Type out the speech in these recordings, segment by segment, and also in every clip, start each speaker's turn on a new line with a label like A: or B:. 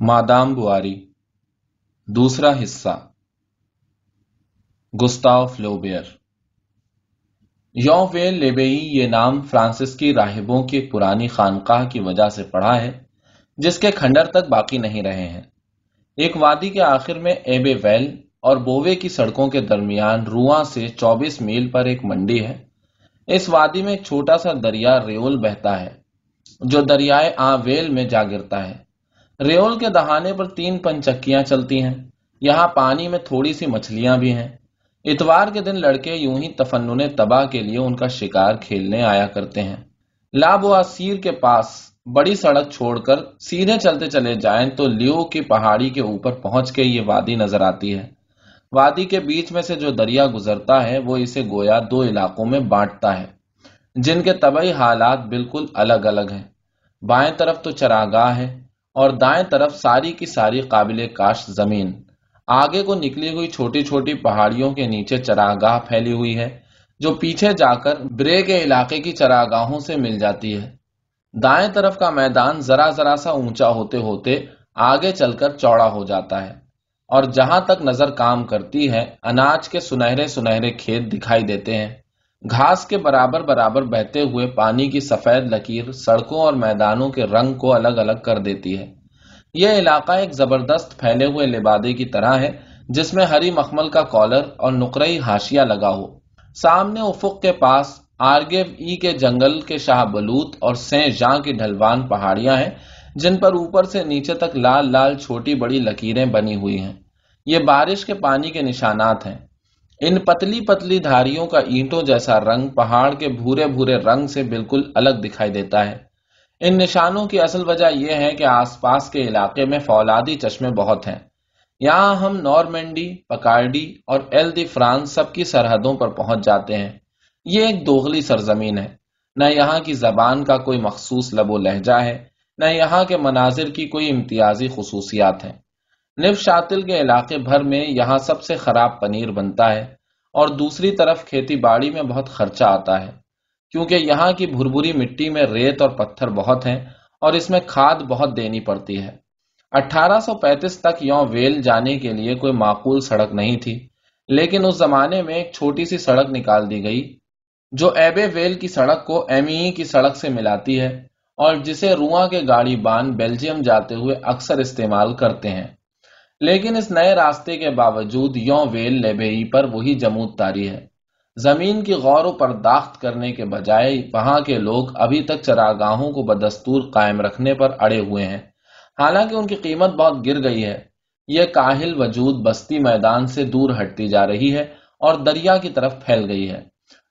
A: Madam بواری، دوسرا حصہ Gustav فلوبیئر یوں ویل لیبئی یہ نام فرانسس راہبوں کی ایک پرانی خانقاہ کی وجہ سے پڑھا ہے، جس کے کھنڈر تک باقی نہیں رہے ہیں۔ ایک وادی کے آخر میں ایبے ویل اور بووے کی سڑکوں کے درمیان رواں سے چوبیس میل پر ایک منڈی ہے۔ اس وادی میں ایک چھوٹا سا دریا ریول بہتا ہے، جو دریائے آ ویل میں جا گرتا ہے۔ ریول کے دہانے پر تین پنچکیاں چلتی ہیں۔ یہاں پانی میں تھوڑی سی مچھلیاں بھی ہیں۔ اتوار کے دن لڑکے یوں ہی تفنن تباہ کے لیے ان کا شکار کھیلنے آیا کرتے ہیں۔ لابواسیر کے پاس بڑی سڑک چھوڑ کر سیدھے چلتے چلے جائیں تو لیو کی پہاڑی کے اوپر پہنچ کے یہ وادی نظر آتی ہے۔ وادی کے بیچ میں سے جو دریا گزرتا ہے، وہ اسے گویا دو علاقوں میں بانٹتا ہے، جن کے طبعی حالات بالکل الگ الگ ہیں۔ بائیں طرف تو چراگاہ ہے اور دائیں طرف ساری کی ساری قابل کاش زمین۔ آگے کو نکلی ہوئی چھوٹی چھوٹی پہاڑیوں کے نیچے چراگاہ پھیلی ہوئی ہے، جو پیچھے جا کر برے کے علاقے کی چراگاہوں سے مل جاتی ہے۔ دائیں طرف کا میدان ذرا ذرا سا اونچا ہوتے ہوتے آگے چل کر چوڑا ہو جاتا ہے۔ اور جہاں تک نظر کام کرتی ہے، اناج کے سنہرے سنہرے کھیت دکھائی دیتے ہیں۔ گھاس کے برابر برابر بہتے ہوئے پانی کی سفید لکیر سڑکوں اور میدانوں کے رنگ کو الگ الگ کر دیتی ہے۔ یہ علاقہ ایک زبردست پھیلے ہوئے لبادے کی طرح ہے، جس میں ہری مخمل کا کالر اور نقرئی ہاشیا لگا ہو۔ سامنے افق کے پاس آرگے ای کے جنگل کے شاہ بلوت اور سین جاں کی ڈھلوان پہاڑیاں ہیں، جن پر اوپر سے نیچے تک لال لال چھوٹی بڑی لکیریں بنی ہوئی ہیں۔ یہ بارش کے پانی کے نشانات ہیں۔ ان پتلی پتلی دھاریوں کا اینٹوں جیسا رنگ پہاڑ کے بھورے بھورے رنگ سے بالکل الگ دکھائی دیتا ہے۔ ان نشانوں کی اصل وجہ یہ ہے کہ آس پاس کے علاقے میں فولادی چشمے بہت ہیں۔ یہاں ہم نارمینڈی پکارڈی اور ایل دی فرانس سب کی سرحدوں پر پہنچ جاتے ہیں۔ یہ ایک دوغلی سرزمین ہے۔ نہ یہاں کی زبان کا کوئی مخصوص لب و لہجہ ہے، نہ یہاں کے مناظر کی کوئی امتیازی خصوصیات ہیں۔ نف شاتل کے علاقے بھر میں یہاں سب سے خراب پنیر بنتا ہے اور دوسری طرف کھیتی باڑی میں بہت خرچہ آتا ہے، کیونکہ یہاں کی بھربری مٹی میں ریت اور پتھر بہت ہیں اور اس میں کھاد بہت دینی پڑتی ہے۔ اٹھارہ سو پینتیس تک یوں ویل جانے کے لیے کوئی معقول سڑک نہیں تھی، لیکن اس زمانے میں ایک چھوٹی سی سڑک نکال دی گئی، جو ایبے ویل کی سڑک کو ایم ای کی سڑک سے ملاتی ہے اور جسے رواں کے گاڑی بان بیلجیم جاتے ہوئے اکثر استعمال کرتے ہیں۔ لیکن اس نئے راستے کے باوجود یوں ویل لیبئی پر وہی جمود تاری ہے۔ زمین کی غور و پرداخت کرنے کے بجائے وہاں کے لوگ ابھی تک چراگاہوں کو بدستور قائم رکھنے پر اڑے ہوئے ہیں۔ حالانکہ ان کی قیمت بہت گر گئی ہے۔ یہ کاہل وجود بستی میدان سے دور ہٹتی جا رہی ہے اور دریا کی طرف پھیل گئی ہے۔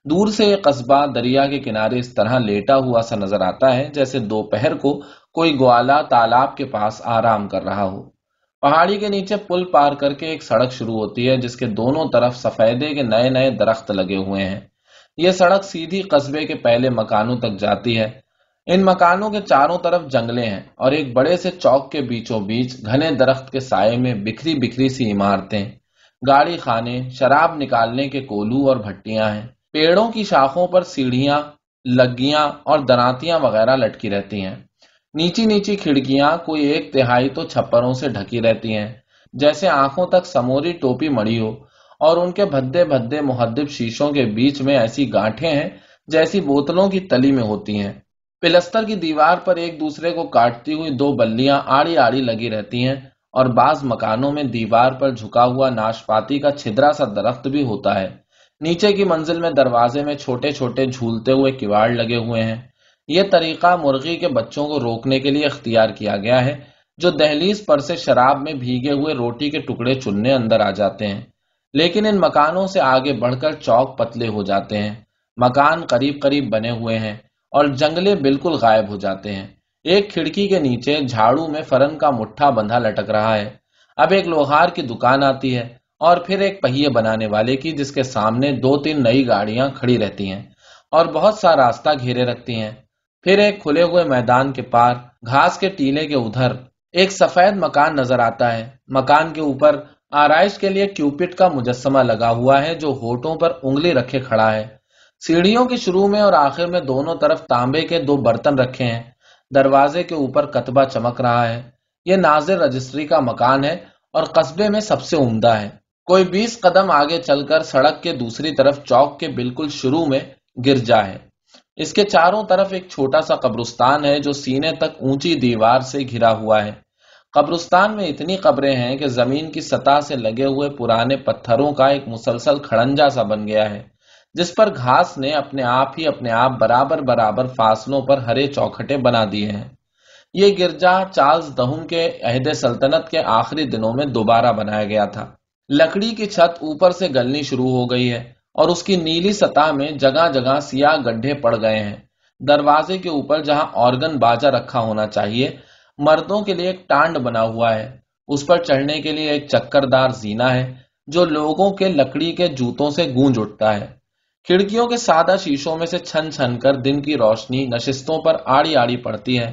A: دور سے یہ قصبہ دریا کے کنارے اس طرح لیٹا ہوا سا نظر آتا ہے جیسے دوپہر کو کوئی گوالا تالاب کے پاس آرام کر رہا ہو۔ پہاڑی کے نیچے پل پار کر کے ایک سڑک شروع ہوتی ہے، جس کے دونوں طرف سفیدے کے نئے نئے درخت لگے ہوئے ہیں۔ یہ سڑک سیدھی قصبے کے پہلے مکانوں تک جاتی ہے۔ ان مکانوں کے چاروں طرف جنگلے ہیں اور ایک بڑے سے چوک کے بیچوں بیچ گھنے درخت کے سائے میں بکھری بکھری سی عمارتیں۔ گاڑی خانے، شراب نکالنے کے کولو اور بھٹیاں ہیں۔ پیڑوں کی شاخوں پر سیڑھیاں، لگیاں اور دناتیاں وغیرہ لٹکی رہتی ہیں۔ نیچی نیچی کھڑکیاں کوئی ایک تہائی تو چھپروں سے ڈھکی رہتی ہیں۔ جیسے آنکھوں تک سموری ٹوپی مڑی ہو اور ان کے بھدے بھدے محدب شیشوں کے بیچ میں ایسی گانٹھیں ہیں جیسی بوتلوں کی تلی میں ہوتی ہیں۔ پلستر کی دیوار پر ایک دوسرے کو کاٹتی ہوئی دو بلیاں آڑی آڑی لگی رہتی ہیں اور بعض مکانوں میں دیوار پر جھکا ہوا ناشپاتی کا چھدرا سا درخت بھی ہوتا ہے۔ نیچے کی منزل میں دروازے میں چھوٹے چھوٹے جھولتے ہوئے کواڑ لگے ہوئے ہیں۔ یہ طریقہ مرغی کے بچوں کو روکنے کے لیے اختیار کیا گیا ہے، جو دہلیز پر سے شراب میں بھیگے ہوئے روٹی کے ٹکڑے چننے اندر آ جاتے ہیں۔ لیکن ان مکانوں سے آگے بڑھ کر چوک پتلے ہو جاتے ہیں۔ مکان قریب قریب بنے ہوئے ہیں اور جنگلے بالکل غائب ہو جاتے ہیں۔ ایک کھڑکی کے نیچے جھاڑو میں فرن کا مٹھا بندھا لٹک رہا ہے۔ اب ایک لوہار کی دکان آتی ہے اور پھر ایک پہیے بنانے والے کی، جس کے سامنے دو تین نئی گاڑیاں کھڑی رہتی ہیں اور بہت سا راستہ گھیرے رکھتی ہیں۔ پھر ایک کھلے ہوئے میدان کے پار گھاس کے ٹیلے کے ادھر ایک سفید مکان نظر آتا ہے۔ مکان کے اوپر آرائش کے لیے کیوپٹ کا مجسمہ لگا ہوا ہے جو ہوٹوں پر انگلی رکھے کھڑا ہے۔ سیڑھیوں کے شروع میں اور آخر میں دونوں طرف تانبے کے دو برتن رکھے ہیں۔ دروازے کے اوپر کتبہ چمک رہا ہے۔ یہ ناظر رجسٹری کا مکان ہے اور قصبے میں سب سے عمدہ ہے۔ کوئی بیس قدم آگے چل کر سڑک کے دوسری طرف چوک کے بالکل شروع میں گرجا ہے۔ اس کے چاروں طرف ایک چھوٹا سا قبرستان ہے جو سینے تک اونچی دیوار سے گھرا ہوا ہے۔ قبرستان میں اتنی قبریں ہیں کہ زمین کی سطح سے لگے ہوئے پرانے پتھروں کا ایک مسلسل کھڑنجا سا بن گیا ہے، جس پر گھاس نے اپنے آپ ہی اپنے آپ برابر برابر فاصلوں پر ہرے چوکھٹے بنا دیے ہیں۔ یہ گرجا چارلز دہم کے عہد سلطنت کے آخری دنوں میں دوبارہ بنایا گیا تھا۔ لکڑی کی چھت اوپر سے گلنی شروع ہو گئی ہے۔ اور اس کی نیلی سطح میں جگہ جگہ سیاہ گڈھے پڑ گئے ہیں۔ دروازے کے اوپر جہاں آرگن باجا رکھا ہونا چاہیے، مردوں کے لیے ایک ٹانڈ بنا ہوا ہے۔ اس پر چڑھنے کے لیے ایک چکر دار زینا ہے، جو لوگوں کے لکڑی کے جوتوں سے گونج اٹھتا ہے۔ کھڑکیوں کے سادہ شیشوں میں سے چھن چھن کر دن کی روشنی نشستوں پر آڑی آڑی پڑتی ہے۔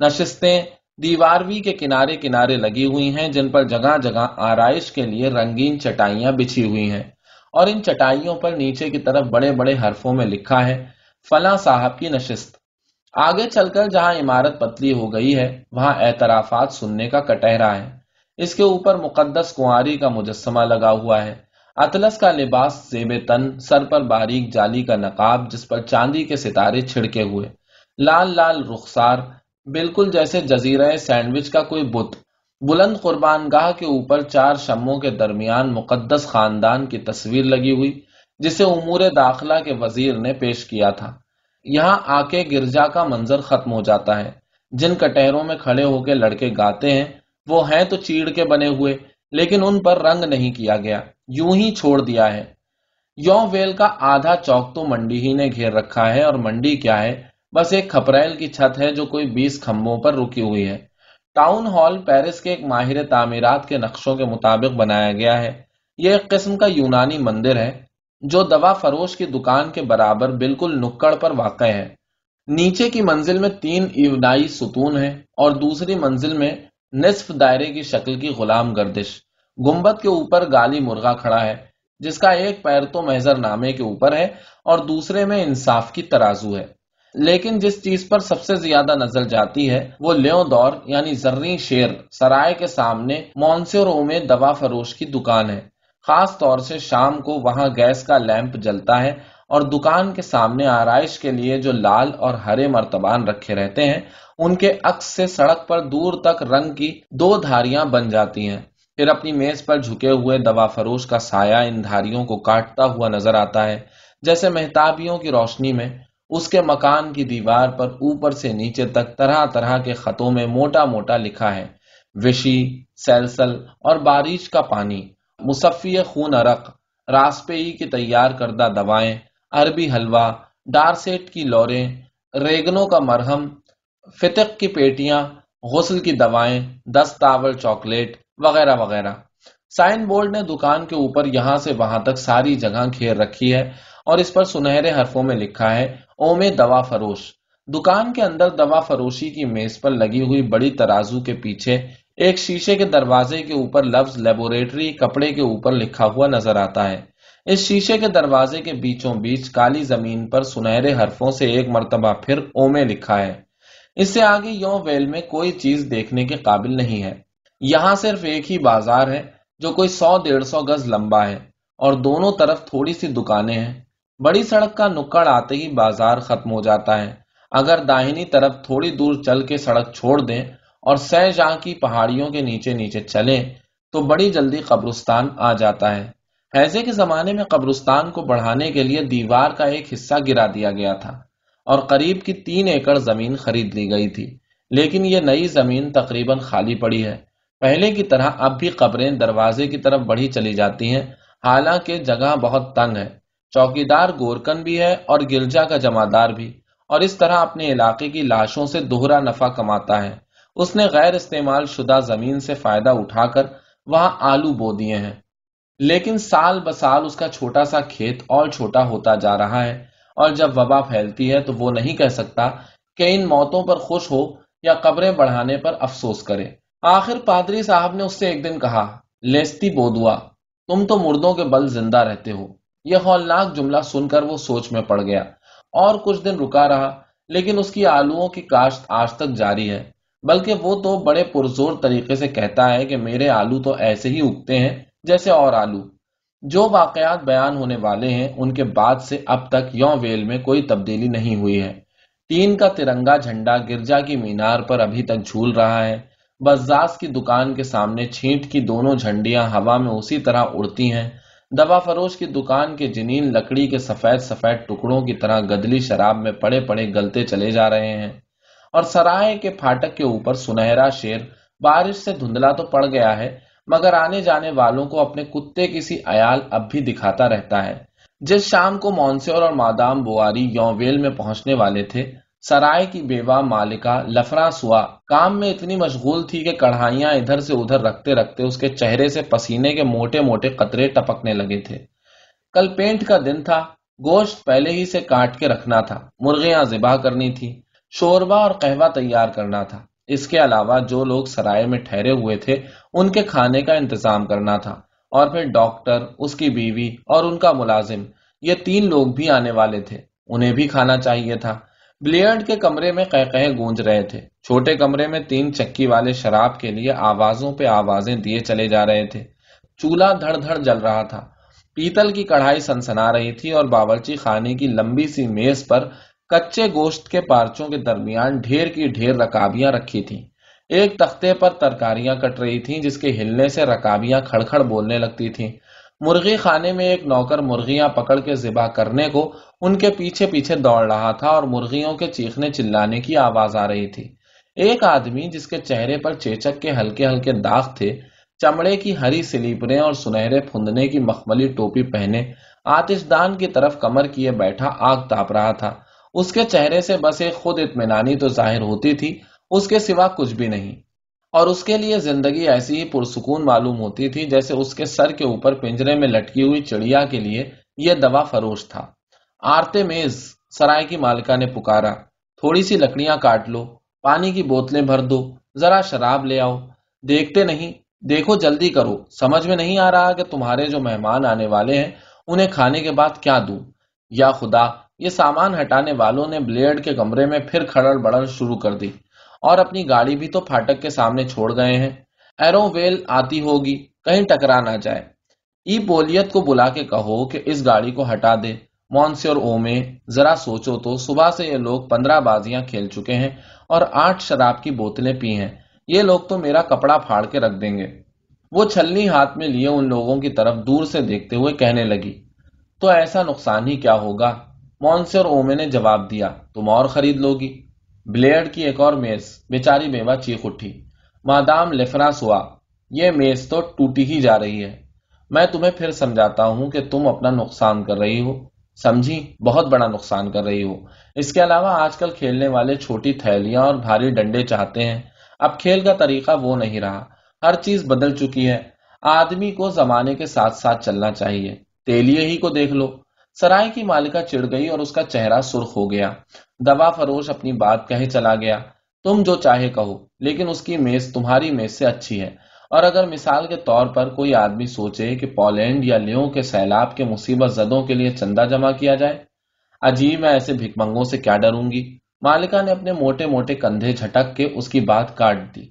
A: نشستیں دیواروی کے کنارے کنارے لگی ہوئی ہیں، جن پر جگہ جگہ آرائش کے لیے رنگین چٹائیاں بچھی ہوئی ہیں۔ اور ان چٹائیوں پر نیچے کی طرف بڑے بڑے حرفوں میں لکھا ہے، فلاں صاحب کی نشست۔ آگے چل کر جہاں عمارت پتلی ہو گئی ہے، وہاں اعترافات سننے کا کٹہرا ہے۔ اس کے اوپر مقدس کنواری کا مجسمہ لگا ہوا ہے۔ اطلس کا لباس زیب تن، سر پر باریک جالی کا نقاب، جس پر چاندی کے ستارے چھڑکے ہوئے۔ لال لال رخسار، بالکل جیسے جزیرہ سینڈوچ کا کوئی بت۔ بلند قربان گاہ کے اوپر چار شموں کے درمیان مقدس خاندان کی تصویر لگی ہوئی، جسے امور داخلہ کے وزیر نے پیش کیا تھا۔ یہاں آ کے گرجا کا منظر ختم ہو جاتا ہے۔ جن کٹہروں میں کھڑے ہو کے لڑکے گاتے ہیں، وہ ہیں تو چیڑ کے بنے ہوئے، لیکن ان پر رنگ نہیں کیا گیا۔ یوں ہی چھوڑ دیا ہے۔ یوں ویل کا آدھا چوک تو منڈی ہی نے گھیر رکھا ہے، اور منڈی کیا ہے؟ بس ایک کھپریل کی چھت ہے جو کوئی بیس کھمبوں پر رکی ہوئی ہے۔ ٹاؤن ہال پیرس کے ایک ماہر تعمیرات کے نقشوں کے مطابق بنایا گیا ہے۔ یہ ایک قسم کا یونانی مندر ہے، جو دوا فروش کی دکان کے برابر بالکل نکڑ پر واقع ہے۔ نیچے کی منزل میں تین ایونائی ستون ہے اور دوسری منزل میں نصف دائرے کی شکل کی غلام گردش۔ گمبت کے اوپر گالی مرغا کھڑا ہے، جس کا ایک پیر تو محضر نامے کے اوپر ہے اور دوسرے میں انصاف کی ترازو ہے۔ لیکن جس چیز پر سب سے زیادہ نظر جاتی ہے، وہ لیو دور یعنی زرنی شیر، سرائے کے سامنے مونسرو میں دوا فروش کی دکان ہے۔ خاص طور سے شام کو وہاں گیس کا لیمپ جلتا ہے اور دکان کے سامنے آرائش کے لیے جو لال اور ہرے مرتبان رکھے رہتے ہیں، ان کے عکس سے سڑک پر دور تک رنگ کی دو دھاریاں بن جاتی ہیں۔ پھر اپنی میز پر جھکے ہوئے دوا فروش کا سایہ ان دھاریوں کو کاٹتا ہوا نظر آتا ہے، جیسے محتابیوں کی روشنی میں اس کے مکان کی دیوار پر اوپر سے نیچے تک طرح طرح کے خطوں میں موٹا موٹا لکھا ہے۔ وشی، سیلسل اور بارش کا پانی، مصفی خون ارق راسپئی کی تیار کردہ دوائیں، عربی حلوہ، ڈارسیٹ کی لوریں، ریگنوں کا مرہم فتق کی پیٹیاں، غسل کی دوائیں دس تاول، چاکلیٹ وغیرہ وغیرہ۔ سائن بورڈ نے دکان کے اوپر یہاں سے وہاں تک ساری جگہ گھیر رکھی ہے۔ اور اس پر سنہرے حرفوں میں لکھا ہے، اوم دوا فروش۔ دکان کے اندر دوا فروشی کی میز پر لگی ہوئی بڑی ترازو کے پیچھے ایک شیشے کے دروازے کے اوپر لفظ لیبوریٹری کپڑے کے اوپر لکھا ہوا نظر آتا ہے۔ اس شیشے کے دروازے کے بیچوں بیچ کالی زمین پر سنہرے حرفوں سے ایک مرتبہ پھر اومے لکھا ہے۔ اس سے آگے یو ویل میں کوئی چیز دیکھنے کے قابل نہیں ہے۔ یہاں صرف ایک ہی بازار ہے جو کوئی سو ڈیڑھ سو گز لمبا ہے اور دونوں طرف تھوڑی سی دکانیں ہیں۔ بڑی سڑک کا نکڑ آتے ہی بازار ختم ہو جاتا ہے۔ اگر داہنی طرف تھوڑی دور چل کے سڑک چھوڑ دیں اور سہ جاں کی پہاڑیوں کے نیچے نیچے چلیں تو بڑی جلدی قبرستان آ جاتا ہے۔ حیضے کے زمانے میں قبرستان کو بڑھانے کے لیے دیوار کا ایک حصہ گرا دیا گیا تھا اور قریب کی تین ایکڑ زمین خرید لی گئی تھی۔ لیکن یہ نئی زمین تقریباً خالی پڑی ہے۔ پہلے کی طرح اب بھی قبریں دروازے کی طرف بڑھی چلی جاتی ہیں۔ حالانکہ جگہ بہت تنگ ہے۔ چوکیدار گورکن بھی ہے اور گرجا کا جمادار بھی۔ اور اس طرح اپنے علاقے کی لاشوں سے دوہرا نفع کماتا ہے۔ اس نے غیر استعمال شدہ زمین سے فائدہ اٹھا کر وہاں آلو بو دیے ہیں۔ لیکن سال بسال اس کا چھوٹا سا کھیت اور چھوٹا ہوتا جا رہا ہے۔ اور جب وبا پھیلتی ہے تو وہ نہیں کہہ سکتا کہ ان موتوں پر خوش ہو یا قبریں بڑھانے پر افسوس کرے۔ آخر پادری صاحب نے اس سے ایک دن کہا، لیستی بودوا، تم تو مردوں کے بل زندہ رہتے ہو۔ یہ ہولناک جملہ سن کر وہ سوچ میں پڑ گیا اور کچھ دن رکا رہا، لیکن اس کی آلووں کی کاشت آج تک جاری ہے۔ بلکہ وہ تو بڑے پرزور طریقے سے کہتا ہے کہ میرے آلو تو ایسے ہی اگتے ہیں جیسے اور آلو۔ جو واقعات بیان ہونے والے ہیں، ان کے بعد سے اب تک یوں ویل میں کوئی تبدیلی نہیں ہوئی ہے۔ تین کا ترنگا جھنڈا گرجا کی مینار پر ابھی تک جھول رہا ہے۔ بزاز کی دکان کے سامنے چھینٹ کی دونوں جھنڈیاں ہوا میں اسی طرح اڑتی ہیں۔ دوا فروش کی دکان کے جنین لکڑی کے سفید سفید ٹکڑوں کی طرح گدلی شراب میں پڑے پڑے گلتے چلے جا رہے ہیں۔ اور سرائے کے پھاٹک کے اوپر سنہرا شیر بارش سے دھندلا تو پڑ گیا ہے، مگر آنے جانے والوں کو اپنے کتے کسی ایال اب بھی دکھاتا رہتا ہے۔ جس شام کو مونسور اور مادام بواری یوویل میں پہنچنے والے تھے سرائے کی بیوہ مالکہ لفرا سوا، کام میں اتنی مشغول تھی کہ کڑھائیاں ادھر سے ادھر رکھتے رکھتے اس کے چہرے سے پسینے کے موٹے موٹے قطرے ٹپکنے لگے تھے۔ کل پینٹ کا دن تھا، گوشت پہلے ہی سے کاٹ کے رکھنا تھا، مرغیاں ذبح کرنی تھی شوربا اور قہوہ تیار کرنا تھا۔ اس کے علاوہ جو لوگ سرائے میں ٹھہرے ہوئے تھے، ان کے کھانے کا انتظام کرنا تھا۔ اور پھر ڈاکٹر، اس کی بیوی اور ان کا ملازم، یہ تین لوگ بھی آنے والے تھے۔ انہیں بھی کھانا چاہیے تھا۔ بلیئرڈ کے کمرے میں قہ گونج رہے تھے۔ چھوٹے کمرے میں تین چکی والے شراب کے لیے آوازوں پہ آوازیں دیے چلے جا رہے تھے۔ چولہا دھڑ دھڑ جل رہا تھا۔ پیتل کی کڑھائی سنسنا رہی تھی اور باورچی خانے کی لمبی سی میز پر کچے گوشت کے پارچوں کے درمیان ڈھیر کی ڈھیر رکابیاں رکھی تھیں۔ ایک تختے پر ترکاریاں کٹ رہی تھیں جس کے ہلنے سے رکابیاں کھڑ بولنے لگتی تھیں۔ مرغی خانے میں ایک نوکر مرغیاں پکڑ کے ذبح کرنے کو ان کے پیچھے پیچھے دوڑ رہا تھا اور مرغیوں کے چیخنے چلانے کی آواز آ رہی تھی۔ ایک آدمی جس کے چہرے پر چیچک کے ہلکے ہلکے داغ تھے، چمڑے کی ہری سلیپریں اور سنہرے پھندنے کی مخملی ٹوپی پہنے آتش دان کی طرف کمر کیے بیٹھا آگ تاپ رہا تھا۔ اس کے چہرے سے بس ایک خود اطمینانی تو ظاہر ہوتی تھی، اس کے سوا کچھ بھی نہیں۔ اور اس کے لیے زندگی ایسی ہی پرسکون معلوم ہوتی تھی جیسے اس کے سر کے اوپر پنجرے میں لٹکی ہوئی چڑیا کے لیے یہ دوا فروش تھا۔ آرتے میز، سرائے کی مالکہ نے پکارا۔ تھوڑی سی لکڑیاں کاٹ لو، پانی کی بوتلیں بھر دو، ذرا شراب لے آؤ۔ دیکھتے نہیں، دیکھو جلدی کرو۔ سمجھ میں نہیں آ رہا کہ تمہارے جو مہمان آنے والے ہیں، انہیں کھانے کے بعد کیا دوں؟ یا خدا، یہ سامان ہٹانے والوں نے بلیڈ کے کمرے میں پھر کھڑڑ بڑھڑ شروع کر دی۔ اور اپنی گاڑی بھی تو پھاٹک کے سامنے چھوڑ گئے ہیں۔ ایرو ویل آتی ہوگی، کہیں ٹکرا نہ جائے۔ ای بولیت کو بلا کے کہو کہ اس گاڑی کو ہٹا دے۔ مونسی اور اومے ذرا سوچو تو صبح سے یہ لوگ پندرہ بازیاں کھیل چکے ہیں اور آٹھ شراب کی بوتلیں پی ہیں۔ یہ لوگ تو میرا کپڑا پھاڑ کے رکھ دیں گے۔ وہ چھلنی ہاتھ میں لیے ان لوگوں کی طرف دور سے دیکھتے ہوئے کہنے لگی، تو ایسا نقصان ہی کیا ہوگا؟ مونسی اور اومے نے جواب دیا، تم اور خرید لو گی بلیڈ کی ایک اور میز بیچاری بیوہ چیخ اٹھی۔ مادام لفرا سوا یہ میز تو ٹوٹی ہی جا رہی ہے۔ میں تمہیں پھر سمجھاتا ہوں کہ تم اپنا نقصان کر رہی ہو۔ سمجھی، بہت بڑا نقصان کر رہی ہو۔ اس کے علاوہ آج کل کھیلنے والے چھوٹی تھیلیاں اور بھاری ڈنڈے چاہتے ہیں۔ اب کھیل کا طریقہ وہ نہیں رہا۔ ہر چیز بدل چکی ہے۔ آدمی کو زمانے کے ساتھ ساتھ چلنا چاہیے۔ تیلیے ہی کو دیکھ لو۔ سرائے کی مالکہ چڑ گئی اور اس کا چہرہ سرخ ہو گیا۔ دوا فروش اپنی بات کہے چلا گیا۔ تم جو چاہے کہو، لیکن اس کی میز تمہاری میز سے اچھی ہے۔ اور اگر مثال کے طور پر کوئی آدمی سوچے کہ پولینڈ یا لیوں کے سیلاب کے مصیبت زدوں کے لیے چندہ جمع کیا جائے، عجیب میں ایسے بھکمنگوں سے کیا ڈروں گی؟ مالکہ نے اپنے موٹے موٹے کندھے جھٹک کے اس کی بات کاٹ دی۔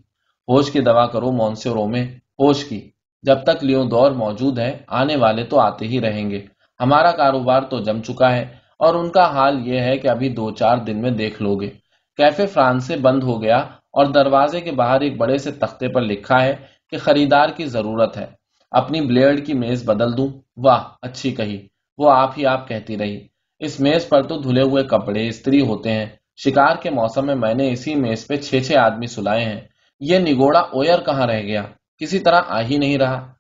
A: ہوش کی دوا کرو مونسے میں، ہوش کی۔ جب تک لیوں دور موجود ہے آنے والے تو آتے ہی رہیں گے۔ ہمارا کاروبار تو جم چکا ہے اور ان کا حال یہ ہے کہ ابھی دو چار دن میں دیکھ لو گے کیفے فرانس سے بند ہو گیا اور دروازے کے باہر ایک بڑے سے تختے پر لکھا ہے کہ خریدار کی ضرورت ہے۔ اپنی بلیڈ کی میز بدل دوں؟ واہ، اچھی کہی۔ وہ آپ ہی آپ کہتی رہی۔ اس میز پر تو دھلے ہوئے کپڑے استری ہوتے ہیں۔ شکار کے موسم میں میں نے اسی میز پہ چھ چھ آدمی سلائے ہیں۔ یہ نگوڑا اویر کہاں رہ گیا؟ کسی طرح آ ہی نہیں رہا۔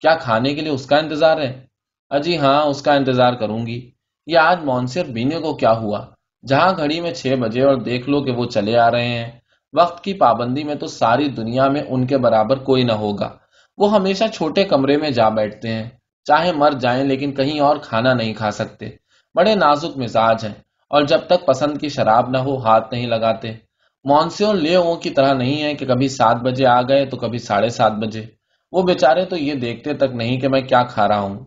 A: کیا کھانے کے لیے اس کا انتظار ہے؟ اجی ہاں اس کا انتظار کروں گی۔ یہ آج مونسر بینے کو کیا ہوا؟ جہاں گھڑی میں چھ بجے اور دیکھ لو کہ وہ چلے آ رہے ہیں۔ وقت کی پابندی میں تو ساری دنیا میں ان کے برابر کوئی نہ ہوگا۔ وہ ہمیشہ چھوٹے کمرے میں جا بیٹھتے ہیں۔ چاہے مر جائیں لیکن کہیں اور کھانا نہیں کھا سکتے۔ بڑے نازک مزاج ہیں۔ اور جب تک پسند کی شراب نہ ہو، ہاتھ نہیں لگاتے۔ مونسیوں لے کی طرح نہیں ہے کہ کبھی سات بجے آ گئے تو کبھی ساڑھے سات بجے۔ وہ بےچارے تو یہ دیکھتے تک نہیں کہ میں کیا کھا رہا ہوں۔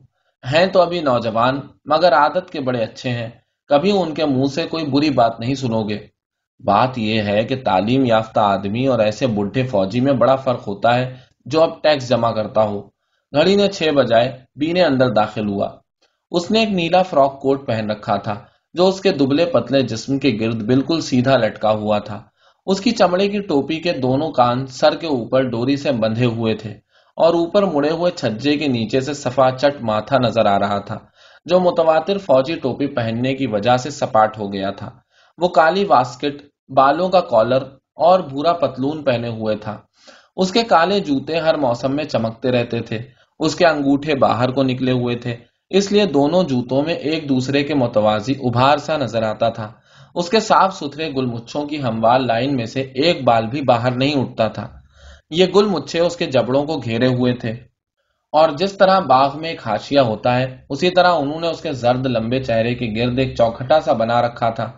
A: ہیں تو ابھی نوجوان، مگر عادت کے بڑے اچھے ہیں۔ کبھی ان کے منہ سے کوئی بری بات نہیں سنو گے۔ بات یہ ہے کہ تعلیم یافتہ آدمی اور ایسے بڈھے فوجی میں بڑا فرق ہوتا ہے جو اب ٹیکس جمع کرتا ہو۔ گھڑی نے چھ بجائے بینے اندر داخل ہوا۔ اس نے ایک نیلا فراک کوٹ پہن رکھا تھا، جو اس کے دبلے پتلے جسم کے گرد بالکل سیدھا لٹکا ہوا تھا۔ اس کی چمڑے کی ٹوپی کے دونوں کان سر کے اوپر ڈوری سے بندھے ہوئے تھے۔ اور اوپر مڑے ہوئے چھجے کے نیچے سے سفا چٹ ماتھا نظر آ رہا تھا، جو متواتر فوجی ٹوپی پہننے کی وجہ سے سپاٹ ہو گیا تھا۔ وہ کالی واسکٹ، بالوں کا کالر اور بھورا پتلون پہنے ہوئے تھا۔ اس کے کالے جوتے ہر موسم میں چمکتے رہتے تھے۔ اس کے انگوٹھے باہر کو نکلے ہوئے تھے۔ اس لیے دونوں جوتوں میں ایک دوسرے کے متوازی ابھار سا نظر آتا تھا۔ اس کے صاف ستھرے گل مچھوں کی ہموال لائن میں سے ایک بال بھی باہر نہیں اٹھتا تھا۔ یہ گل مچھے اس کے جبڑوں کو گھیرے ہوئے تھے۔ اور جس طرح باغ میں ایک ہاشیا ہوتا ہے، اسی طرح انہوں نے اس کے زرد لمبے چہرے کے گرد ایک چوکھٹا سا بنا رکھا تھا۔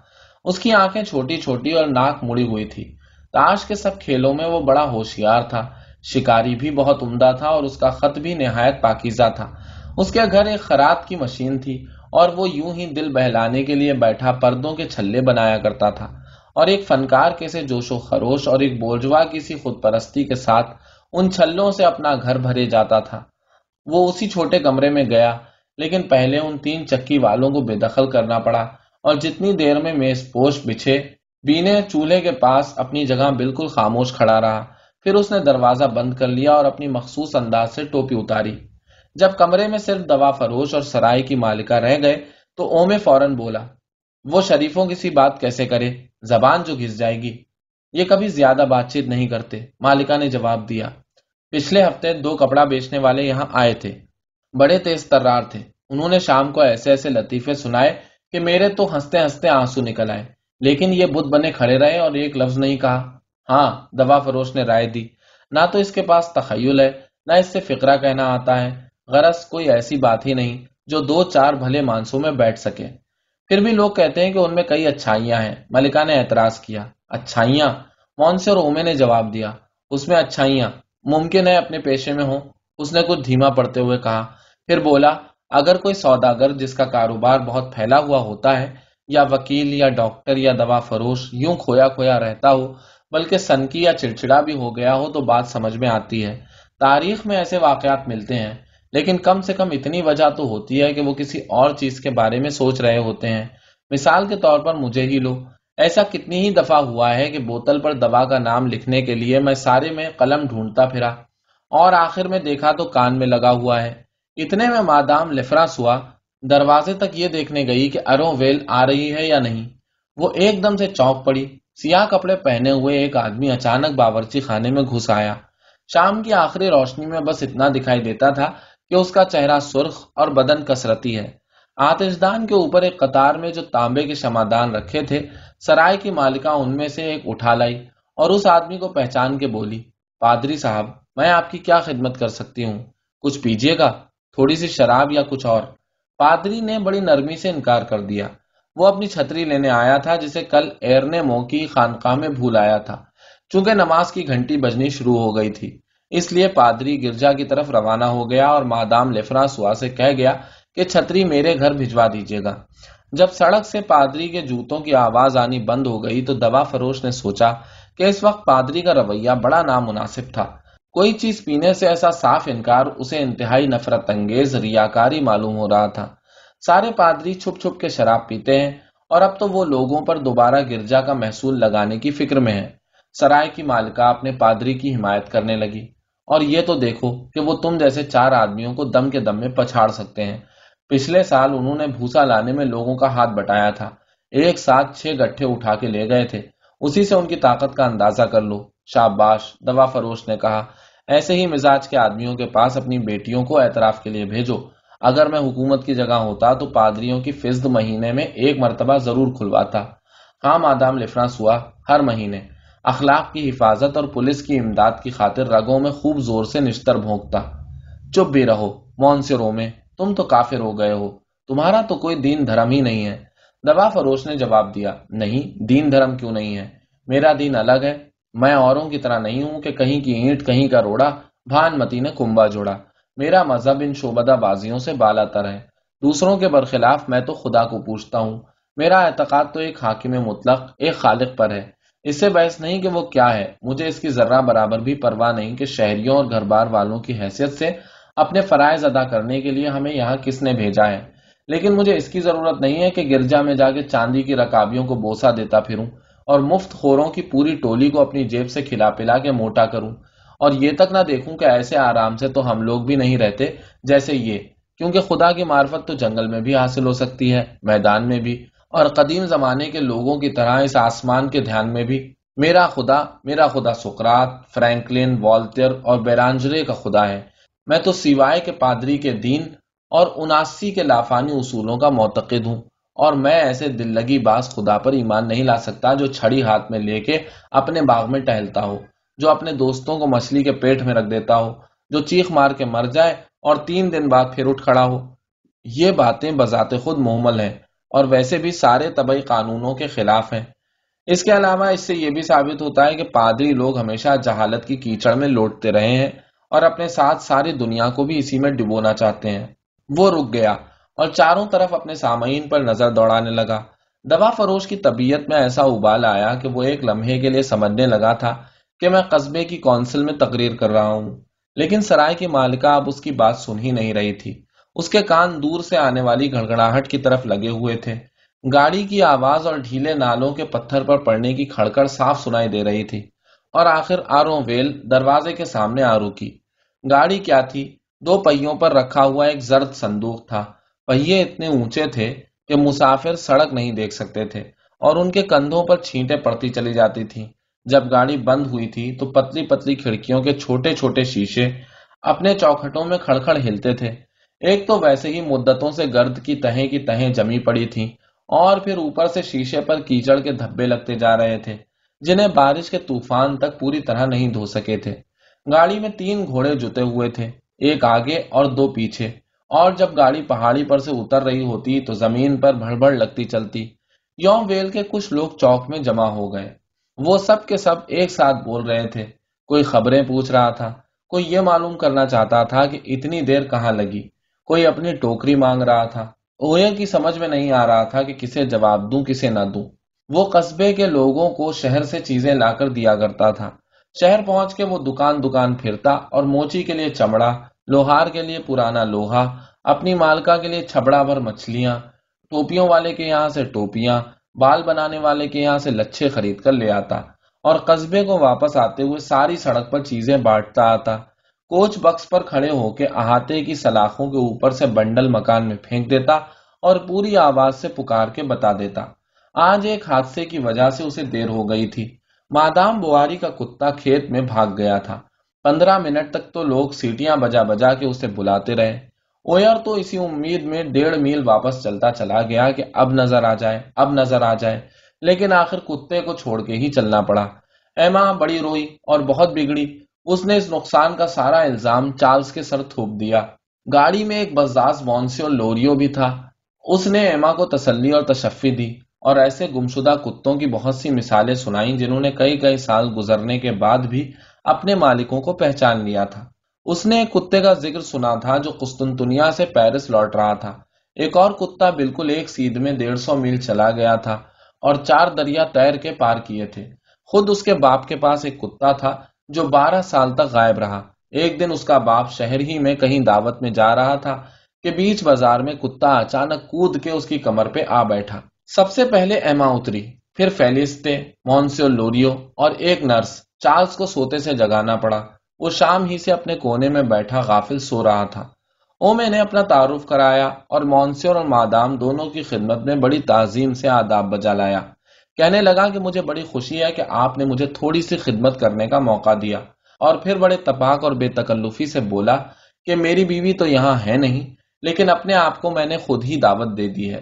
A: اس کی آنکھیں چھوٹی چھوٹی اور ناک مڑی ہوئی تھی۔ تاش کے سب کھیلوں میں وہ بڑا ہوشیار تھا۔ شکاری بھی بہت عمدہ تھا اور اس کا خط بھی نہایت پاکیزہ تھا۔ اس کے گھر ایک خراب کی مشین تھی اور وہ یوں ہی دل بہلانے کے لیے بیٹھا پردوں کے چھلے بنایا کرتا تھا۔ اور ایک فنکار کیسے جوش و خروش اور ایک بورجوا کسی خود پرستی کے ساتھ ان چھلوں سے اپنا گھر بھرے جاتا تھا۔ وہ اسی چھوٹے کمرے میں گیا، لیکن پہلے ان تین چکی والوں کو بے دخل کرنا پڑا اور جتنی دیر میں میز پوش بچھے، بینے چولہے کے پاس اپنی جگہ بالکل خاموش کھڑا رہا۔ پھر اس نے دروازہ بند کر لیا اور اپنی مخصوص انداز سے ٹوپی اتاری۔ جب کمرے میں صرف دوا فروش اور سرائے کی مالکہ رہ گئے تو اومے فوراً بولا وہ شریفوں کسی بات کیسے کرے؟ زبان جو گھس جائے گی۔ یہ کبھی زیادہ بات چیت نہیں کرتے۔ مالکہ نے جواب دیا۔ پچھلے ہفتے دو کپڑا بیچنے والے یہاں آئے تھے۔ بڑے تیز ترار تھے۔ انہوں نے شام کو ایسے ایسے لطیفے سنائے کہ میرے تو ہنستے ہنستے آنسو نکل آئے۔ لیکن یہ بدھ بنے کھڑے رہے اور ایک لفظ نہیں کہا۔ ہاں دوا فروش نے رائے دی۔ نہ تو اس کے پاس تخیل ہے، نہ اس سے فکرا کہنا آتا ہے۔ غرض کوئی ایسی بات ہی نہیں جو دو چار بھلے مانسوں میں بیٹھ سکے۔ پھر بھی لوگ کہتے ہیں کہ ان میں کئی اچھائیاں ہیں۔ ملکہ نے اعتراض کیا، اچھائیاں؟ مونس اور اومے نے جواب دیا؟ اس میں اچھائیاں۔ ممکن ہے اپنے پیشے میں ہوں۔ اس نے کچھ دھیما پڑتے ہوئے کہا۔ پھر بولا، اگر کوئی سوداگر جس کا کاروبار بہت پھیلا ہوا ہوتا ہے، یا وکیل، یا ڈاکٹر، یا دوا فروش یوں کھویا کھویا رہتا ہو، بلکہ سنکی یا چڑچڑا بھی ہو گیا ہو، تو بات سمجھ میں آتی ہے۔ تاریخ میں ایسے واقعات ملتے ہیں۔ لیکن کم سے کم اتنی وجہ تو ہوتی ہے کہ وہ کسی اور چیز کے بارے میں سوچ رہے ہوتے ہیں۔ مثال کے طور پر مجھے ہی لو۔ ایسا کتنی ہی دفعہ ہوا ہے کہ بوتل پر دوا کا نام لکھنے کے لیے میں سارے میں قلم ڈھونڈتا پھرا اور آخر میں دیکھا تو کان میں لگا ہوا ہے۔ اتنے میں مادام لفراس ہوا دروازے تک یہ دیکھنے گئی کہ ارو ویل آ رہی ہے یا نہیں۔ وہ ایک دم سے چوک پڑی۔ سیاہ کپڑے پہنے ہوئے ایک آدمی اچانک باورچی خانے میں گھس آیا۔ شام کی آخری روشنی میں بس اتنا دکھائی دیتا تھا کہ اس کا چہرہ سرخ اور بدن کسرتی ہے۔ آتش دان کے اوپر ایک قطار میں جو تانبے کے شمادان رکھے تھے، سرائے کی مالکہ ان میں سے ایک اٹھا لائی اور اس آدمی کو پہچان کے بولی، پادری صاحب، میں آپ کی کیا خدمت کر سکتی ہوں؟ کچھ پیجیے گا؟ تھوڑی سی شراب یا کچھ اور؟ پادری نے بڑی نرمی سے انکار کر دیا۔ وہ اپنی چھتری لینے آیا تھا، جسے کل ایرنے مو کی خانقاہ میں بھول آیا تھا، چونکہ نماز کی گھنٹی بجنی شروع ہو گئی تھی۔ اس لیے پادری گرجا کی طرف روانہ ہو گیا اور مادام لفرا سوا سے کہہ گیا کہ چھتری میرے گھر بھجوا دیجیے گا۔ جب سڑک سے پادری کے جوتوں کی آواز آنی بند ہو گئی تو دوا فروش نے سوچا کہ اس وقت پادری کا رویہ بڑا نامناسب تھا۔ کوئی چیز پینے سے ایسا صاف انکار اسے انتہائی نفرت انگیز ریاکاری معلوم ہو رہا تھا۔ سارے پادری چھپ چھپ کے شراب پیتے ہیں اور اب تو وہ لوگوں پر دوبارہ گرجا کا محصول لگانے کی فکر میں ہے سرائے کی مالکہ اپنے پادری کی حمایت کرنے لگی۔ اور یہ تو دیکھو کہ وہ تم جیسے چار آدمیوں کو دم کے دم میں پچھاڑ سکتے ہیں۔ پچھلے سال انہوں نے بھوسا لانے میں لوگوں کا ہاتھ بٹایا تھا۔ ایک ساتھ چھ گٹھے اٹھا کے لے گئے تھے۔ اسی سے ان کی طاقت کا اندازہ کر لو۔ شاباش، دوا فروش نے کہا، ایسے ہی مزاج کے آدمیوں کے پاس اپنی بیٹیوں کو اعتراف کے لیے بھیجو۔ اگر میں حکومت کی جگہ ہوتا تو پادریوں کی فزد مہینے میں ایک مرتبہ ضرور کھلواتا۔ ہاں مادام لفرانس ہوا ہر مہینے۔ اخلاق کی حفاظت اور پولیس کی امداد کی خاطر رگوں میں خوب زور سے نشتر بھونکتا۔ چپ بھی رہو، مون سے رو میں تم تو کافر ہو گئے ہو۔ تمہارا تو کوئی دین دھرم ہی نہیں ہے۔ دوا فروش نے جواب دیا، نہیں، دین دھرم کیوں نہیں ہے؟ میرا دین الگ ہے۔ میں اوروں کی طرح نہیں ہوں کہ کہیں کی اینٹ، کہیں کا روڑا، بھان متی نے کنبا جوڑا۔ میرا مذہب ان شوبدہ بازیوں سے بالا تر ہے۔ دوسروں کے برخلاف میں تو خدا کو پوچھتا ہوں۔ میرا اعتقاد تو ایک حاکم مطلق، ایک خالق پر ہے۔ اس سے بحث نہیں کہ وہ کیا ہے۔ مجھے اس کی ذرہ برابر بھی پرواہ نہیں کہ شہریوں اور گھر بار والوں کی حیثیت سے اپنے فرائض ادا کرنے کے لیے ہمیں یہاں کس نے بھیجا ہے۔ لیکن مجھے اس کی ضرورت نہیں ہے کہ گرجا میں جا کے چاندی کی رکابیوں کو بوسا دیتا پھروں اور مفت خوروں کی پوری ٹولی کو اپنی جیب سے کھلا پلا کے موٹا کروں۔ اور یہ تک نہ دیکھوں کہ ایسے آرام سے تو ہم لوگ بھی نہیں رہتے جیسے یہ، کیونکہ خدا کی معرفت تو جنگل میں بھی حاصل ہو سکتی ہے، میدان میں بھی۔ اور قدیم زمانے کے لوگوں کی طرح اس آسمان کے دھیان میں بھی۔ میرا خدا میرا خدا سکرات فرینکلن، والٹر اور بیرانجرے کا خدا ہے۔ میں تو سوائے کے پادری کے دین اور اناسی کے لافانی اصولوں کا معتقد ہوں۔ اور میں ایسے دل لگی باز خدا پر ایمان نہیں لا سکتا جو چھڑی ہاتھ میں لے کے اپنے باغ میں ٹہلتا ہو، جو اپنے دوستوں کو مچھلی کے پیٹ میں رکھ دیتا ہو، جو چیخ مار کے مر جائے اور تین دن بعد پھر اٹھ کھڑا ہو۔ یہ باتیں بذات خود محمل ہیں۔ اور ویسے بھی سارے طبی قانونوں کے خلاف ہیں۔ اس کے علاوہ اس سے یہ بھی ثابت ہوتا ہے کہ پادری لوگ ہمیشہ جہالت کی کیچڑ میں لوٹتے رہے ہیں اور اپنے ساتھ ساری دنیا کو بھی اسی میں ڈبونا چاہتے ہیں۔ وہ رک گیا اور چاروں طرف اپنے سامعین پر نظر دوڑانے لگا۔ دوا فروش کی طبیعت میں ایسا ابال آیا کہ وہ ایک لمحے کے لیے سمجھنے لگا تھا کہ میں قصبے کی کونسل میں تقریر کر رہا ہوں، لیکن سرائے کی مالکہ اب اس کی بات سن ہی نہیں رہی تھی۔ اس کے کان دور سے آنے والی گڑگڑاہٹ کی طرف لگے ہوئے تھے۔ گاڑی کی آواز اور ڈھیلے نالوں کے پتھر پر پڑنے کی کھڑکڑ صاف سنائی دے رہی تھی اور آخر آرو ویل دروازے کے سامنے آ رکی گاڑی کیا تھی؟ دو پہیوں پر رکھا ہوا ایک زرد صندوق تھا۔ پہیے اتنے اونچے تھے کہ مسافر سڑک نہیں دیکھ سکتے تھے اور ان کے کندھوں پر چھینٹے پڑتی چلی جاتی تھی۔ جب گاڑی بند ہوئی تھی تو پتلی پتلی کھڑکیوں کے چھوٹے چھوٹے شیشے اپنے چوکھٹوں میں کھڑکھڑ ہلتے تھے۔ ایک تو ویسے ہی مدتوں سے گرد کی تہیں کی تہیں جمی پڑی تھی اور پھر اوپر سے شیشے پر کیچڑ کے دھبے لگتے جا رہے تھے، جنہیں بارش کے طوفان تک پوری طرح نہیں دھو سکے تھے۔ گاڑی میں تین گھوڑے جتے ہوئے تھے، ایک آگے اور دو پیچھے۔ اور جب گاڑی پہاڑی پر سے اتر رہی ہوتی تو زمین پر بھڑ بھڑ لگتی چلتی۔ یوم ویل کے کچھ لوگ چوک میں جمع ہو گئے۔ وہ سب کے سب ایک ساتھ بول رہے تھے۔ کوئی خبریں پوچھ رہا تھا، کوئی یہ معلوم کرنا چاہتا تھا کہ اتنی دیر کہاں لگی۔ کوئی اپنی ٹوکری مانگ رہا تھا اویا کی سمجھ میں نہیں آ رہا تھا کہ کسے جواب دوں، کسے نہ دوں۔ وہ قصبے کے لوگوں کو شہر سے چیزیں لا کر دیا کرتا تھا۔ شہر پہنچ کے وہ دکان دکان پھرتا اور موچی کے لیے چمڑا، لوہار کے لیے پرانا لوہا، اپنی مالکا کے لیے چھبڑا بھر مچھلیاں، ٹوپیوں والے کے یہاں سے ٹوپیاں، بال بنانے والے کے یہاں سے لچھے خرید کر لے آتا اور قصبے کو واپس آتے ہوئے ساری سڑک پر چیزیں بانٹتا آتا۔ کوچ بکس پر کھڑے ہو کے احاطے کی سلاخوں کے اوپر سے بنڈل مکان میں پھینک دیتا اور پوری آواز سے پکار کے بتا دیتا۔ آج ایک حادثے کی وجہ سے اسے دیر ہو گئی تھی۔ مادام بواری کا کتا کھیت میں بھاگ گیا تھا۔ پندرہ منٹ تک تو لوگ سیٹیاں بجا بجا کے اسے بلاتے رہے۔ اویر تو اسی امید میں ڈیڑھ میل واپس چلتا چلا گیا کہ اب نظر آ جائے، اب نظر آ جائے۔ لیکن آخر کتے کو چھوڑ کے ہی چلنا پڑا۔ ایما بڑی روئی اور بہت بگڑی۔ اس نے اس نقصان کا سارا الزام چارلز کے سر تھوپ دیا۔ گاڑی میں ایک بزاز وانسی لوریو بھی تھا۔ اس نے ایما کو تسلی اور تشفی دی اور ایسے گمشدہ کتوں کی بہت سی مثالیں سنائی جنہوں نے کئی کئی سال گزرنے کے بعد بھی اپنے مالکوں کو پہچان لیا تھا۔ اس نے ایک کتے کا ذکر سنا تھا جو قسطنطنیہ سے پیرس لوٹ رہا تھا۔ ایک اور کتا بالکل ایک سیدھ میں ڈیڑھ سو میل چلا گیا تھا اور چار دریا تیر کے پار کیے تھے۔ خود اس کے باپ کے پاس ایک کتا تھا جو بارہ سال تک غائب رہا۔ ایک دن اس کا باپ شہر ہی میں کہیں دعوت میں جا رہا تھا کہ بیچ بازار میں کتا اچانک کود کے اس کی کمر پہ آ بیٹھا۔ سب سے پہلے ایما اتری، پھر فیلستے مونسیو لوریو اور ایک نرس چارلز کو سوتے سے جگانا پڑا۔ وہ شام ہی سے اپنے کونے میں بیٹھا غافل سو رہا تھا۔ او میں نے اپنا تعارف کرایا اور مونسیور اور مادام دونوں کی خدمت میں بڑی تعظیم سے آداب بجا لایا۔ کہنے لگا کہ مجھے بڑی خوشی ہے کہ آپ نے مجھے تھوڑی سی خدمت کرنے کا موقع دیا اور پھر بڑے تپاک اور بے تکلفی سے بولا کہ میری بیوی تو یہاں ہے نہیں، لیکن اپنے آپ کو میں نے خود ہی دعوت دے دی ہے۔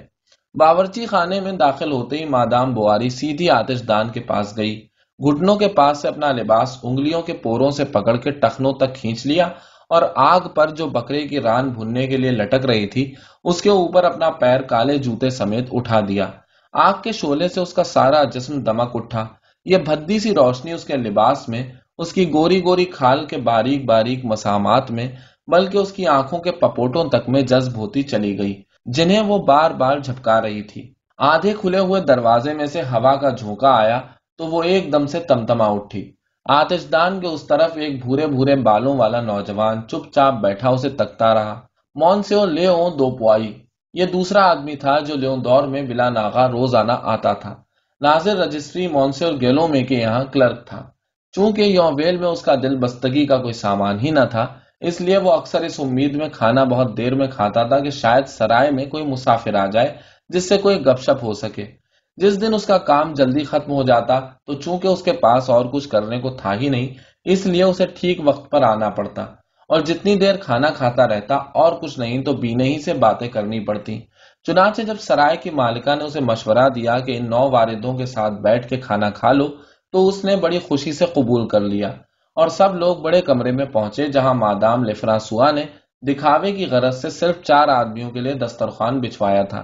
A: باورچی خانے میں داخل ہوتے ہی مادام بواری سیدھی آتش دان کے پاس گئی۔ گھٹنوں کے پاس سے اپنا لباس انگلیوں کے پوروں سے پکڑ کے ٹخنوں تک کھینچ لیا اور آگ پر جو بکرے کی ران بھننے کے لیے لٹک رہی تھی، اس کے اوپر اپنا پیر کالے جوتے سمیت اٹھا دیا۔ آگ کے شولے سے اس کا سارا جسم دمک اٹھا۔ یہ بھدی سی روشنی اس کے لباس میں، اس کی گوری گوری کھال کے باریک باریک مسامات میں، بلکہ اس کی آنکھوں کے پپوٹوں تک میں جذب ہوتی چلی گئی، جنہیں وہ بار بار جھپکا رہی تھی۔ آدھے کھلے ہوئے دروازے میں سے ہوا کا جھونکا آیا تو وہ ایک دم سے تمتما اٹھی۔ آتش دان کے اس طرف ایک بھورے بھورے بالوں والا نوجوان چپ چاپ بیٹھا، اسے تکتا رہا۔ مون سے لے دو پوائی۔ یہ دوسرا آدمی تھا جو لیو دور میں بلا ناغا روزانہ آتا تھا۔ ناظر رجسٹری مونسے اور گیلو میں کے یہاں کلرک تھا۔ چونکہ یوں ویل میں اس کا دل بستگی کا کوئی سامان ہی نہ تھا، اس لیے وہ اکثر اس امید میں کھانا بہت دیر میں کھاتا تھا کہ شاید سرائے میں کوئی مسافر آ جائے جس سے کوئی گپ شپ ہو سکے۔ جس دن اس کا کام جلدی ختم ہو جاتا تو چونکہ اس کے پاس اور کچھ کرنے کو تھا ہی نہیں، اس لیے اسے ٹھیک وقت پر آنا پڑتا۔ اور جتنی دیر کھانا کھاتا رہتا اور کچھ نہیں تو بینے ہی سے باتیں کرنی پڑتی۔ چنانچہ جب سرائے کی مالکہ نے اسے مشورہ دیا کہ ان نو واردوں کے ساتھ بیٹھ کے کھانا کھا لو، تو اس نے بڑی خوشی سے قبول کر لیا۔ اور سب لوگ بڑے کمرے میں پہنچے جہاں مادام لفراسوا نے دکھاوے کی غرض سے صرف چار آدمیوں کے لیے دسترخوان بچھوایا تھا۔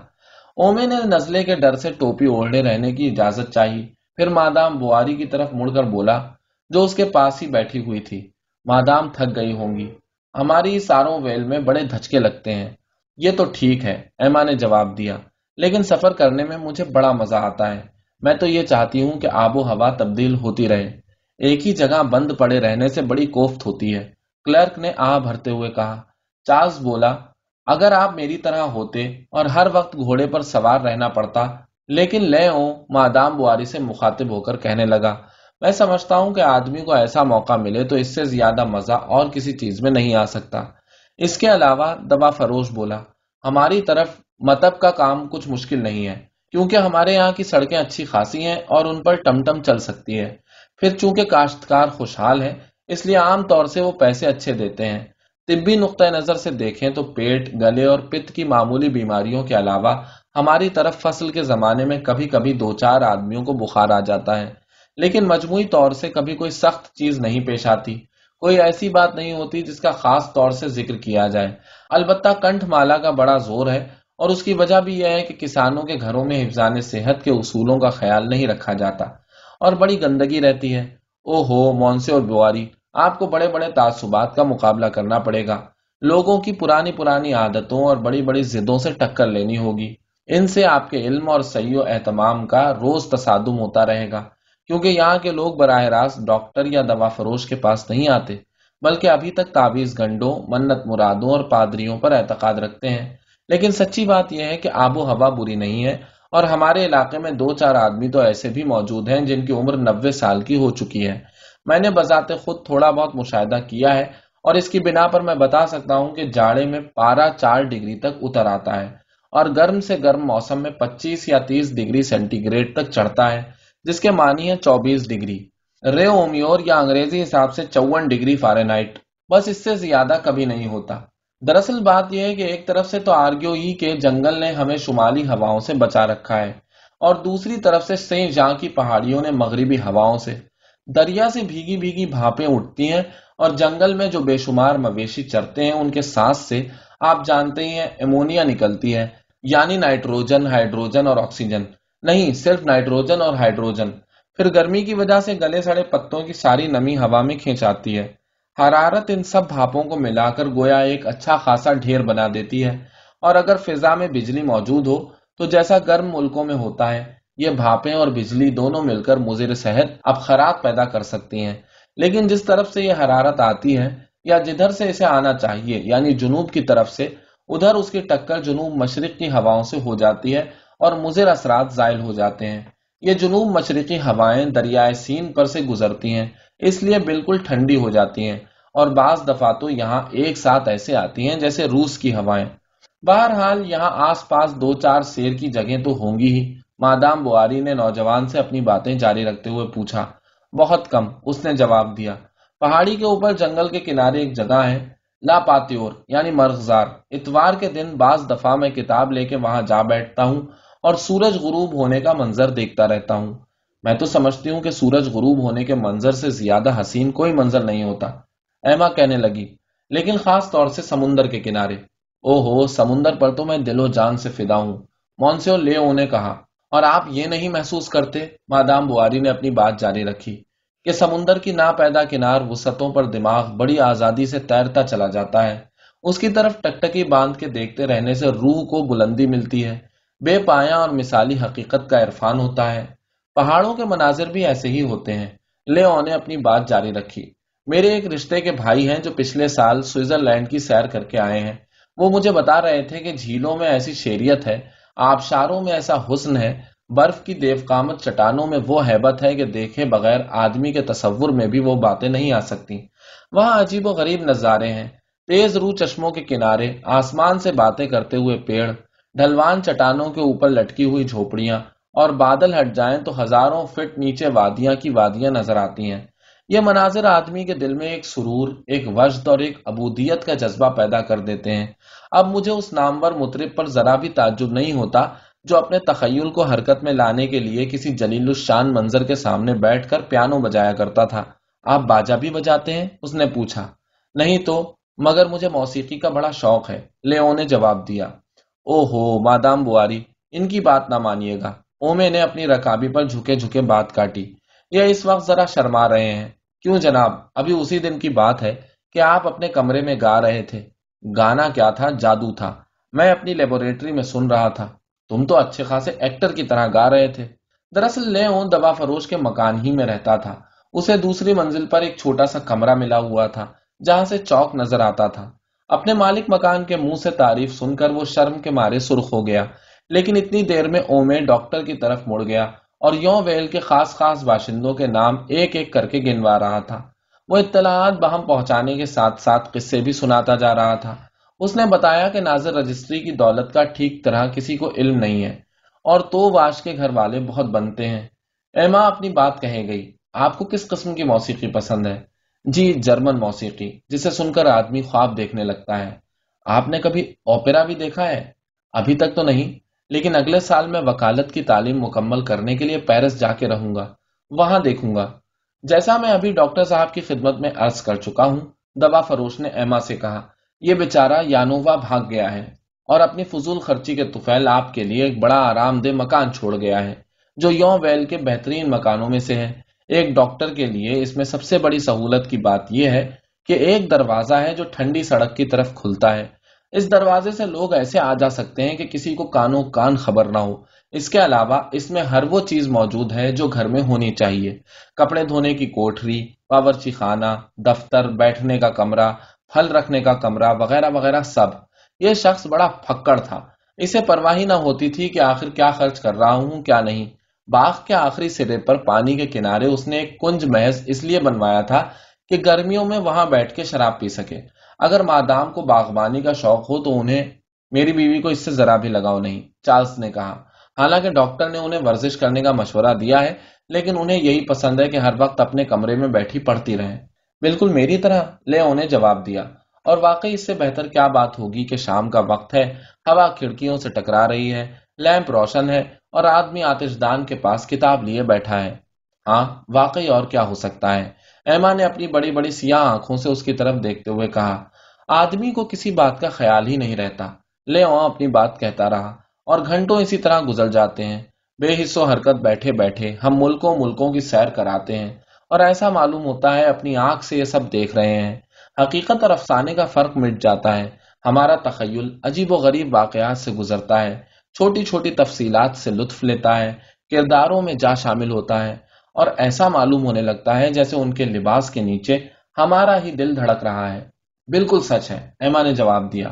A: اومے نے نزلے کے ڈر سے ٹوپی اوڑھے رہنے کی اجازت چاہی۔ پھر مادام بواری کی طرف مڑ کر بولا، جو اس کے پاس ہی بیٹھی ہوئی تھی۔ مادام تھک گئی ہوں گی۔ ہماری ساروں ویل میں بڑے دھچکے لگتے ہیں۔ یہ تو ٹھیک ہے، ایما نے جواب دیا۔ لیکن سفر کرنے میں مجھے بڑا مزہ آتا ہے۔ میں تو یہ چاہتی ہوں کہ آب و ہوا تبدیل ہوتی رہے۔ ایک ہی جگہ بند پڑے رہنے سے بڑی کوفت ہوتی ہے۔ کلرک نے آ بھرتے ہوئے کہا، چارلز بولا، اگر آپ میری طرح ہوتے اور ہر وقت گھوڑے پر سوار رہنا پڑتا، لیکن لے او مادام بواری سے مخاطب ہو کر کہنے لگا میں سمجھتا ہوں کہ آدمی کو ایسا موقع ملے تو اس سے زیادہ مزہ اور کسی چیز میں نہیں آ سکتا۔ اس کے علاوہ دبا فروش بولا، ہماری طرف متب کا کام کچھ مشکل نہیں ہے، کیونکہ ہمارے یہاں کی سڑکیں اچھی خاصی ہیں اور ان پر ٹم ٹم چل سکتی ہے۔ پھر چونکہ کاشتکار خوشحال ہے اس لیے عام طور سے وہ پیسے اچھے دیتے ہیں۔ طبی نقطۂ نظر سے دیکھیں تو پیٹ، گلے اور پت کی معمولی بیماریوں کے علاوہ ہماری طرف فصل کے زمانے میں کبھی کبھی دو چار آدمیوں کو بخار آ جاتا ہے۔ لیکن مجموعی طور سے کبھی کوئی سخت چیز نہیں پیش آتی۔ کوئی ایسی بات نہیں ہوتی جس کا خاص طور سے ذکر کیا جائے۔ البتہ کنٹھ مالا کا بڑا زور ہے اور اس کی وجہ بھی یہ ہے کہ کسانوں کے گھروں میں حفظان صحت کے اصولوں کا خیال نہیں رکھا جاتا اور بڑی گندگی رہتی ہے۔ او ہو مونسے اور بواری، آپ کو بڑے بڑے تعصبات کا مقابلہ کرنا پڑے گا۔ لوگوں کی پرانی پرانی عادتوں اور بڑی بڑی زدوں سے ٹکر لینی ہوگی۔ ان سے آپ کے علم اور سی و اہتمام کا روز تصادم ہوتا رہے گا۔ کیونکہ یہاں کے لوگ براہ راست ڈاکٹر یا دوا فروش کے پاس نہیں آتے، بلکہ ابھی تک تعویذ گنڈوں، منت مرادوں اور پادریوں پر اعتقاد رکھتے ہیں۔ لیکن سچی بات یہ ہے کہ آب و ہوا بری نہیں ہے اور ہمارے علاقے میں دو چار آدمی تو ایسے بھی موجود ہیں جن کی عمر نوے سال کی ہو چکی ہے۔ میں نے بذات خود تھوڑا بہت مشاہدہ کیا ہے اور اس کی بنا پر میں بتا سکتا ہوں کہ جاڑے میں پارا چار ڈگری تک اتر آتا ہے اور گرم سے گرم موسم میں پچیس یا تیس ڈگری سینٹی گریڈ تک چڑھتا ہے۔ جس کے معنی ہے چوبیس ڈگری۔ رے اومیور یا انگریزی حساب سے چون ڈگری فارنائٹ بس اس سے زیادہ کبھی نہیں ہوتا۔ دراصل بات یہ ہے کہ ایک طرف سے تو آرگیو ای کے جنگل نے ہمیں شمالی ہواؤں سے بچا رکھا ہے، اور دوسری طرف سے سی جاں کی پہاڑیوں نے مغربی ہواؤں سے۔ دریا سے بھیگی بھیگی بھاپیں اٹھتی ہیں، اور جنگل میں جو بے شمار مویشی چرتے ہیں، ان کے سانس سے آپ جانتے ہی ہیں، امونیا نکلتی ہے یعنی نائٹروجن، ہائیڈروجن اور آکسیجن۔ نہیں، صرف نائٹروجن اور ہائیڈروجن۔ پھر گرمی کی وجہ سے گلے سڑے پتوں کی ساری نمی ہوا میں کھینچ آتی ہے۔ حرارت ان سب بھاپوں کو ملا کر گویا ایک اچھا خاصا ڈھیر بنا دیتی ہے۔ اور اگر فضا میں بجلی موجود ہو، تو جیسا گرم ملکوں میں ہوتا ہے، یہ بھاپیں اور بجلی دونوں مل کر مضر صحت اب خراب پیدا کر سکتی ہیں۔ لیکن جس طرف سے یہ حرارت آتی ہے، یا جدھر سے اسے آنا چاہیے یعنی جنوب کی طرف سے، ادھر اس کی ٹکر جنوب مشرق کی ہواؤں سے ہو جاتی ہے۔ اور مضر اثرات زائل ہو جاتے ہیں۔ یہ جنوب مشرقی ہوائیں دریائے سین پر سے گزرتی ہیں، اس لیے بالکل ٹھنڈی ہو جاتی ہیں۔ اور بعض دفعہ تو یہاں ایک ساتھ ایسے آتی ہیں جیسے روس کی ہوائیں۔ بہرحال یہاں آس پاس دو چار سیر کی جگہ تو ہوں گی ہی۔ مادام بواری نے نوجوان سے اپنی باتیں جاری رکھتے ہوئے پوچھا، بہت کم؟ اس نے جواب دیا، پہاڑی کے اوپر جنگل کے کنارے ایک جگہ ہے لا پاتیور یعنی مرغزار۔ اتوار کے دن بعض دفعہ میں کتاب لے کے وہاں جا بیٹھتا ہوں اور سورج غروب ہونے کا منظر دیکھتا رہتا ہوں۔ میں تو سمجھتی ہوں کہ سورج غروب ہونے کے منظر سے زیادہ حسین کوئی منظر نہیں ہوتا۔ ایما کہنے لگی، لیکن خاص طور سے سمندر کے کنارے۔ او ہو سمندر پر تو میں دل و جان سے فدا ہوں مونسیو لے نے کہا۔ اور آپ یہ نہیں محسوس کرتے، مادام بواری نے اپنی بات جاری رکھی، کہ سمندر کی نا پیدا کنار وسطوں پر دماغ بڑی آزادی سے تیرتا چلا جاتا ہے۔ اس کی طرف ٹکٹکی باندھ کے دیکھتے رہنے سے روح کو بلندی ملتی ہے۔ بے پایا اور مثالی حقیقت کا عرفان ہوتا ہے۔ پہاڑوں کے مناظر بھی ایسے ہی ہوتے ہیں۔ لیو نے اپنی بات جاری رکھی۔ میرے ایک رشتے کے بھائی ہیں جو پچھلے سال سوئٹزرلینڈ کی سیر کر کے آئے ہیں۔ وہ مجھے بتا رہے تھے کہ جھیلوں میں ایسی شیریت ہے، آبشاروں میں ایسا حسن ہے، برف کی دیو کامت چٹانوں میں وہ حیبت ہے کہ دیکھے بغیر آدمی کے تصور میں بھی وہ باتیں نہیں آ سکتی۔ وہاں عجیب و غریب نظارے ہیں۔ تیز رو چشموں کے کنارے، آسمان سے باتیں کرتے ہوئے پیڑ ڈھلوان چٹانوں کے اوپر لٹکی ہوئی جھوپڑیاں اور بادل ہٹ جائیں تو ہزاروں فٹ نیچے وادیاں کی وادیاں نظر آتی ہیں۔ یہ مناظر آدمی کے دل میں ایک سرور، ایک وجد اور ایک ابودیت کا جذبہ پیدا کر دیتے ہیں۔ اب مجھے اس نامور مطرب پر ذرا بھی تعجب نہیں ہوتا جو اپنے تخیل کو حرکت میں لانے کے لیے کسی جلیل الشان منظر کے سامنے بیٹھ کر پیانو بجایا کرتا تھا۔ آپ باجا بھی بجاتے ہیں؟ اس نے پوچھا۔ نہیں تو، مگر مجھے موسیقی کا بڑا شوق ہے۔ لیو نے جواب دیا۔ او ہو مادام بواری، ان کی بات نہ مانیے گا۔ اومے نے اپنی رکابی پر جھکے جھکے بات کاٹی۔ یہ اس وقت ذرا شرما رہے ہیں۔ کیوں جناب؟ ابھی اسی دن کی بات ہے کہ آپ اپنے کمرے میں گا رہے تھے۔ گانا کیا تھا؟ جادو تھا۔ میں اپنی لیبوریٹری میں سن رہا تھا۔ تم تو اچھے خاصے ایکٹر کی طرح گا رہے تھے۔ دراصل لے دوا فروش کے مکان ہی میں رہتا تھا۔ اسے دوسری منزل پر ایک چھوٹا سا کمرہ ملا ہوا تھا، جہاں سے چوک نظر آتا تھا۔ اپنے مالک مکان کے منہ سے تعریف سن کر وہ شرم کے مارے سرخ ہو گیا۔ لیکن اتنی دیر میں اومے ڈاکٹر کی طرف مڑ گیا اور یوں ویل کے خاص خاص باشندوں کے نام ایک ایک کر کے گنوا رہا تھا۔ وہ اطلاعات بہم پہنچانے کے ساتھ ساتھ قصے بھی سناتا جا رہا تھا۔ اس نے بتایا کہ ناظر رجسٹری کی دولت کا ٹھیک طرح کسی کو علم نہیں ہے اور تو واش کے گھر والے بہت بنتے ہیں۔ ایما اپنی بات کہے گئی، آپ کو کس قسم کی موسیقی پسند ہے؟ جی جرمن موسیقی، جسے سن کر آدمی خواب دیکھنے لگتا ہے۔ آپ نے کبھی اوپرا بھی دیکھا ہے؟ ابھی تک تو نہیں، لیکن اگلے سال میں وکالت کی تعلیم مکمل کرنے کے لیے پیرس جا کے رہوں گا، وہاں دیکھوں گا۔ جیسا میں ابھی ڈاکٹر صاحب کی خدمت میں عرض کر چکا ہوں، دوا فروش نے ایما سے کہا، یہ بیچارہ یانووا بھاگ گیا ہے اور اپنی فضول خرچی کے توفیل آپ کے لیے ایک بڑا آرام دہ مکان چھوڑ گیا ہے، جو یوں ویل کے بہترین مکانوں میں سے ہے۔ ایک ڈاکٹر کے لیے اس میں سب سے بڑی سہولت کی بات یہ ہے کہ ایک دروازہ ہے جو ٹھنڈی سڑک کی طرف کھلتا ہے۔ اس دروازے سے لوگ ایسے آ جا سکتے ہیں کہ کسی کو کانوں کان خبر نہ ہو۔ اس کے علاوہ اس میں ہر وہ چیز موجود ہے جو گھر میں ہونی چاہیے۔ کپڑے دھونے کی کوٹری باورچی خانہ دفتر، بیٹھنے کا کمرہ، پھل رکھنے کا کمرہ، وغیرہ وغیرہ سب۔ یہ شخص بڑا پھکڑ تھا۔ اسے پرواہی نہ ہوتی تھی کہ آخر کیا خرچ کر رہا ہوں، کیا نہیں۔ باغ کے آخری سرے پر پانی کے کنارے اس نے ایک کنج محض اس لیے بنوایا تھا کہ گرمیوں میں وہاں بیٹھ کے شراب پی سکے۔ اگر مادام کو باغبانی کا شوق ہو تو انہیں میری بیوی کو اس سے ذرا بھی لگاؤ نہیں چارلز نے کہا۔ حالانکہ ڈاکٹر نے انہیں ورزش کرنے کا مشورہ دیا ہے، لیکن انہیں یہی پسند ہے کہ ہر وقت اپنے کمرے میں بیٹھی پڑھتی رہیں۔ بالکل میری طرح، لے انہیں جواب دیا۔ اور واقعی اس سے بہتر کیا بات ہوگی کہ شام کا وقت ہے، ہوا کھڑکیوں سے ٹکرا رہی ہے، لیمپ روشن ہے اور آدمی آتش دان کے پاس کتاب لیے بیٹھا ہے۔ ہاں واقعی اور کیا ہو سکتا ہے؟ ایما نے اپنی بڑی بڑی سیاہ آنکھوں سے اس کی طرف دیکھتے ہوئے کہا، آدمی کو کسی بات کا خیال ہی نہیں رہتا۔ لے اپنی بات کہتا رہا اور گھنٹوں اسی طرح گزر جاتے ہیں۔ بے حص و حرکت بیٹھے بیٹھے ہم ملکوں ملکوں کی سیر کراتے ہیں اور ایسا معلوم ہوتا ہے اپنی آنکھ سے یہ سب دیکھ رہے ہیں۔ حقیقت اور افسانے کا فرق مٹ جاتا ہے۔ ہمارا تخیل عجیب و غریب واقعات سے گزرتا ہے۔ چھوٹی چھوٹی تفصیلات سے لطف لیتا ہے، کرداروں میں جا شامل ہوتا ہے اور ایسا معلوم ہونے لگتا ہے جیسے ان کے لباس کے نیچے ہمارا ہی دل دھڑک رہا ہے۔ بالکل سچ ہے، ایما نے جواب دیا۔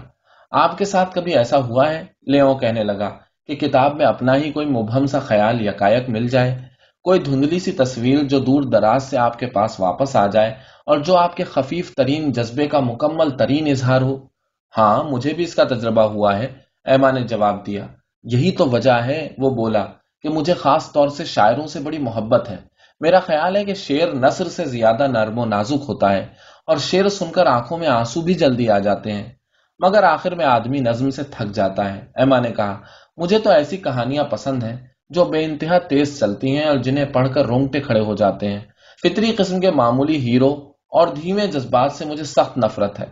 A: آپ کے ساتھ کبھی ایسا ہوا ہے؟ لیو کہنے لگا کہ کتاب میں اپنا ہی کوئی مبہم سا خیال یکایک مل جائے۔ کوئی دھندلی سی تصویر جو دور دراز سے آپ کے پاس واپس آ جائے اور جو آپ کے خفیف ترین جذبے کا مکمل ترین اظہار ہو۔ ہاں مجھے بھی اس کا تجربہ ہوا ہے، ایما نے جواب دیا۔ یہی تو وجہ ہے، وہ بولا کہ مجھے خاص طور سے شاعروں سے بڑی محبت ہے۔ میرا خیال ہے کہ شعر نثر سے زیادہ نرم و نازک ہوتا ہے اور شعر سن کر آنکھوں میں آنسو بھی جلدی آ جاتے ہیں۔ مگر آخر میں آدمی نظم سے تھک جاتا ہے۔ ایما نے کہا، مجھے تو ایسی کہانیاں پسند ہیں جو بے انتہا تیز چلتی ہیں اور جنہیں پڑھ کر رونگٹے کھڑے ہو جاتے ہیں۔ فطری قسم کے معمولی ہیرو اور دھیمے جذبات سے مجھے سخت نفرت ہے۔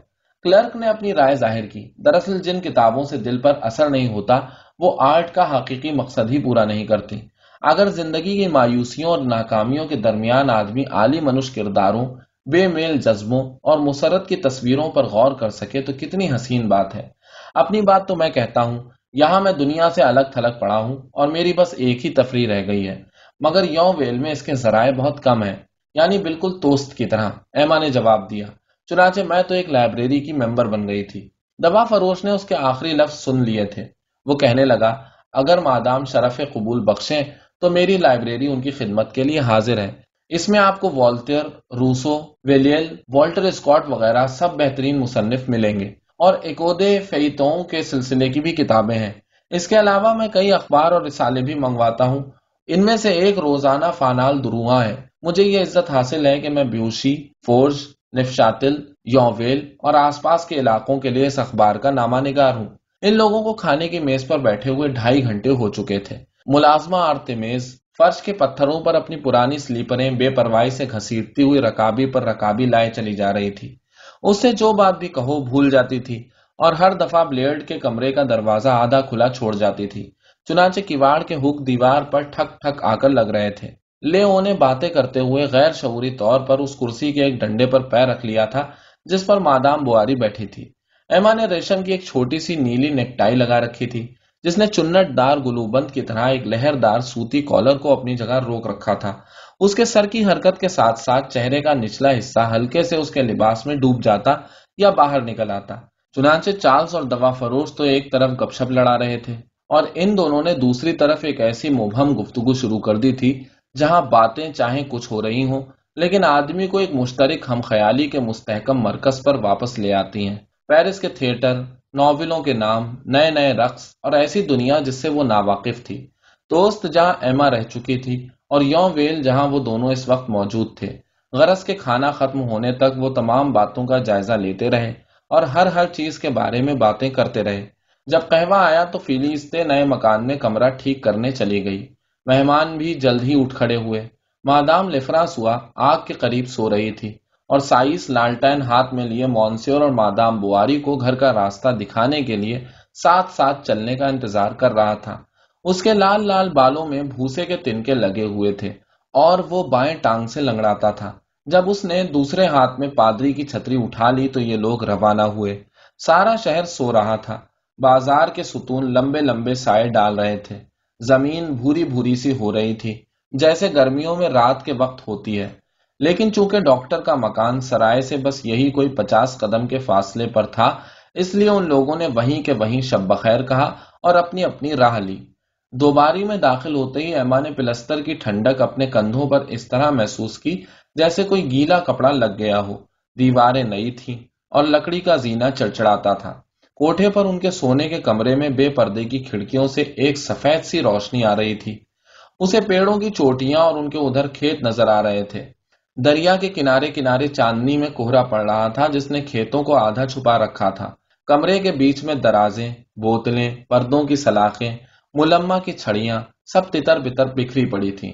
A: کلرک نے اپنی رائے ظاہر کی۔ دراصل جن کتابوں سے دل پر اثر نہیں ہوتا وہ آرٹ کا حقیقی مقصد ہی پورا نہیں کرتی۔ اگر زندگی کی مایوسیوں اور ناکامیوں کے درمیان آدمی عالی منش کرداروں، بے میل جذبوں اور مسرت کی تصویروں پر غور کر سکے تو کتنی حسین بات ہے۔ اپنی بات تو میں کہتا ہوں، یہاں میں دنیا سے الگ تھلگ پڑا ہوں اور میری بس ایک ہی تفریح رہ گئی ہے۔ مگر یو ویل میں اس کے ذرائع بہت کم ہیں۔ یعنی بالکل توست کی طرح۔ ایما نے جواب دیا۔ چنانچہ میں تو ایک لائبریری کی ممبر بن گئی تھی۔ دوا فروش نے اس کے آخری لفظ سن لیے تھے۔ وہ کہنے لگا، اگر مادام شرف قبول بخشیں تو میری لائبریری ان کی خدمت کے لیے حاضر ہے۔ اس میں آپ کو والٹر روسو، ویلیل، والٹر اسکاٹ وغیرہ سب بہترین مصنف ملیں گے۔ اور ایکودے فیتوں کے سلسلے کی بھی کتابیں ہیں۔ اس کے علاوہ میں کئی اخبار اور رسالے بھی منگواتا ہوں۔ ان میں سے ایک روزانہ فانال دروہا ہے۔ مجھے یہ عزت حاصل ہے کہ میں بیوشی فورج نفشاتل یوویل اور آس پاس کے علاقوں کے لیے اس اخبار کا نامہ نگار ہوں۔ ان لوگوں کو کھانے کی میز پر بیٹھے ہوئے ڈھائی گھنٹے ہو چکے تھے۔ ملازمہ آرتمیز فرش کے پتھروں پر اپنی پرانی سلیپریں بے پرواہی سے گھسیٹتی ہوئی رکابی پر رکابی لائے چلی جا رہی تھی۔ اس سے جو بات بھی کہو بھول جاتی تھی اور ہر دفعہ بلیڈ کے کمرے کا دروازہ آدھا کھلا چھوڑ جاتی تھی۔ چنانچہ کواڑ کے حک دیوار پر ٹھک ٹھک آ کر لگ رہے تھے۔ لے نے باتیں کرتے ہوئے غیر شعوری طور پر اس کرسی کے ایک ڈنڈے پر پیر رکھ لیا تھا جس پر مادام بواری بیٹھی تھی۔ ایما نے ریشم کی ایک چھوٹی سی نیلی نیکٹائی لگا رکھی تھی، جس نے چنٹ دار گلوبند کی طرح ایک لہر دار سوتی کالر کو اپنی جگہ روک رکھا تھا۔ اس کے سر کی حرکت کے ساتھ ساتھ چہرے کا نچلا حصہ ہلکے سے اس کے لباس میں ڈوب جاتا یا باہر نکل آتا۔ چنانچہ چارلز اور دوا فروش تو ایک طرف گپ شپ لڑا رہے تھے اور ان دونوں نے دوسری طرف ایک ایسی مبہم گفتگو شروع کر دی تھی جہاں باتیں چاہیں کچھ ہو رہی ہوں، لیکن آدمی کو ایک مشترک ہم خیالی کے مستحکم مرکز پر واپس لے آتی ہیں۔ پیرس کے تھیٹر، ناولوں کے نام، نئے نئے رقص اور ایسی دنیا جس سے وہ ناواقف تھی۔ دوست جہاں ایما رہ چکی تھی اور یوں ویل جہاں وہ دونوں اس وقت موجود تھے۔ غرض کے کھانا ختم ہونے تک وہ تمام باتوں کا جائزہ لیتے رہے اور ہر ہر چیز کے بارے میں باتیں کرتے رہے۔ جب قہوہ آیا تو فیلیستے نئے مکان میں کمرہ ٹھیک کرنے چلی گئی۔ مہمان بھی جلد ہی اٹھ کھڑے ہوئے۔ مادام لفراس ہوا، آگ کے قریب سو رہی تھی۔ اور سائس لالٹین ہاتھ میں لیے مونسیور اور مادام بواری کو گھر کا راستہ دکھانے کے لیے ساتھ ساتھ چلنے کا انتظار کر رہا تھا۔ اس کے لال لال بالوں میں بھوسے کے تنکے لگے ہوئے تھے اور وہ بائیں ٹانگ سے لنگڑاتا تھا۔ جب اس نے دوسرے ہاتھ میں پادری کی چھتری اٹھا لی تو یہ لوگ روانہ ہوئے۔ سارا شہر سو رہا تھا۔ بازار کے ستون لمبے لمبے سائے ڈال رہے تھے۔ زمین بھوری بھوری سی ہو رہی تھی۔ جیسے گرمیوں میں رات کے وقت ہوتی ہے۔ لیکن چونکہ ڈاکٹر کا مکان سرائے سے بس یہی کوئی پچاس قدم کے فاصلے پر تھا، اس لیے ان لوگوں نے وہیں کے وہیں شب بخیر کہا اور اپنی اپنی راہ لی۔ دوباری میں داخل ہوتے ہی ایما نے پلستر کی ٹھنڈک اپنے کندھوں پر اس طرح محسوس کی جیسے کوئی گیلا کپڑا لگ گیا ہو۔ دیواریں نئی تھیں اور لکڑی کا زینا چڑچڑاتا تھا۔ کوٹھے پر ان کے سونے کے کمرے میں بے پردے کی کھڑکیوں سے ایک سفید سی روشنی آ رہی تھی۔ اسے پیڑوں کی چوٹیاں اور ان کے ادھر کھیت نظر آ رہے تھے۔ دریا کے کنارے کنارے چاندنی میں کوہرا پڑ رہا تھا، جس نے کھیتوں کو آدھا چھپا رکھا تھا۔ کمرے کے بیچ میں درازیں، بوتلیں، پردوں کی سلاخیں ملما کی چھڑیاں، سب تتر بتر بکھری پڑی تھیں۔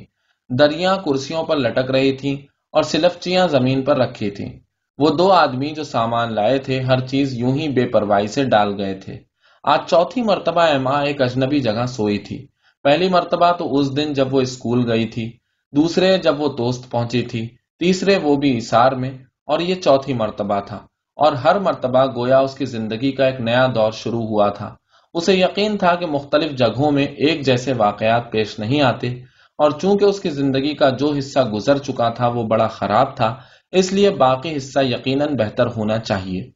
A: دریا کرسیوں پر لٹک رہی تھیں اور سلفچیاں زمین پر رکھی تھیں۔ وہ دو آدمی جو سامان لائے تھے، ہر چیز یوں ہی بے پرواہی سے ڈال گئے تھے۔ آج چوتھی مرتبہ ایما ایک اجنبی جگہ سوئی تھی۔ پہلی مرتبہ تو اس دن جب وہ اسکول گئی تھی، دوسرے جب وہ دوست پہنچی تھی۔ تیسرے وہ بھی اشار میں، اور یہ چوتھی مرتبہ تھا، اور ہر مرتبہ گویا اس کی زندگی کا ایک نیا دور شروع ہوا تھا۔ اسے یقین تھا کہ مختلف جگہوں میں ایک جیسے واقعات پیش نہیں آتے، اور چونکہ اس کی زندگی کا جو حصہ گزر چکا تھا وہ بڑا خراب تھا، اس لیے باقی حصہ یقیناً بہتر ہونا چاہیے۔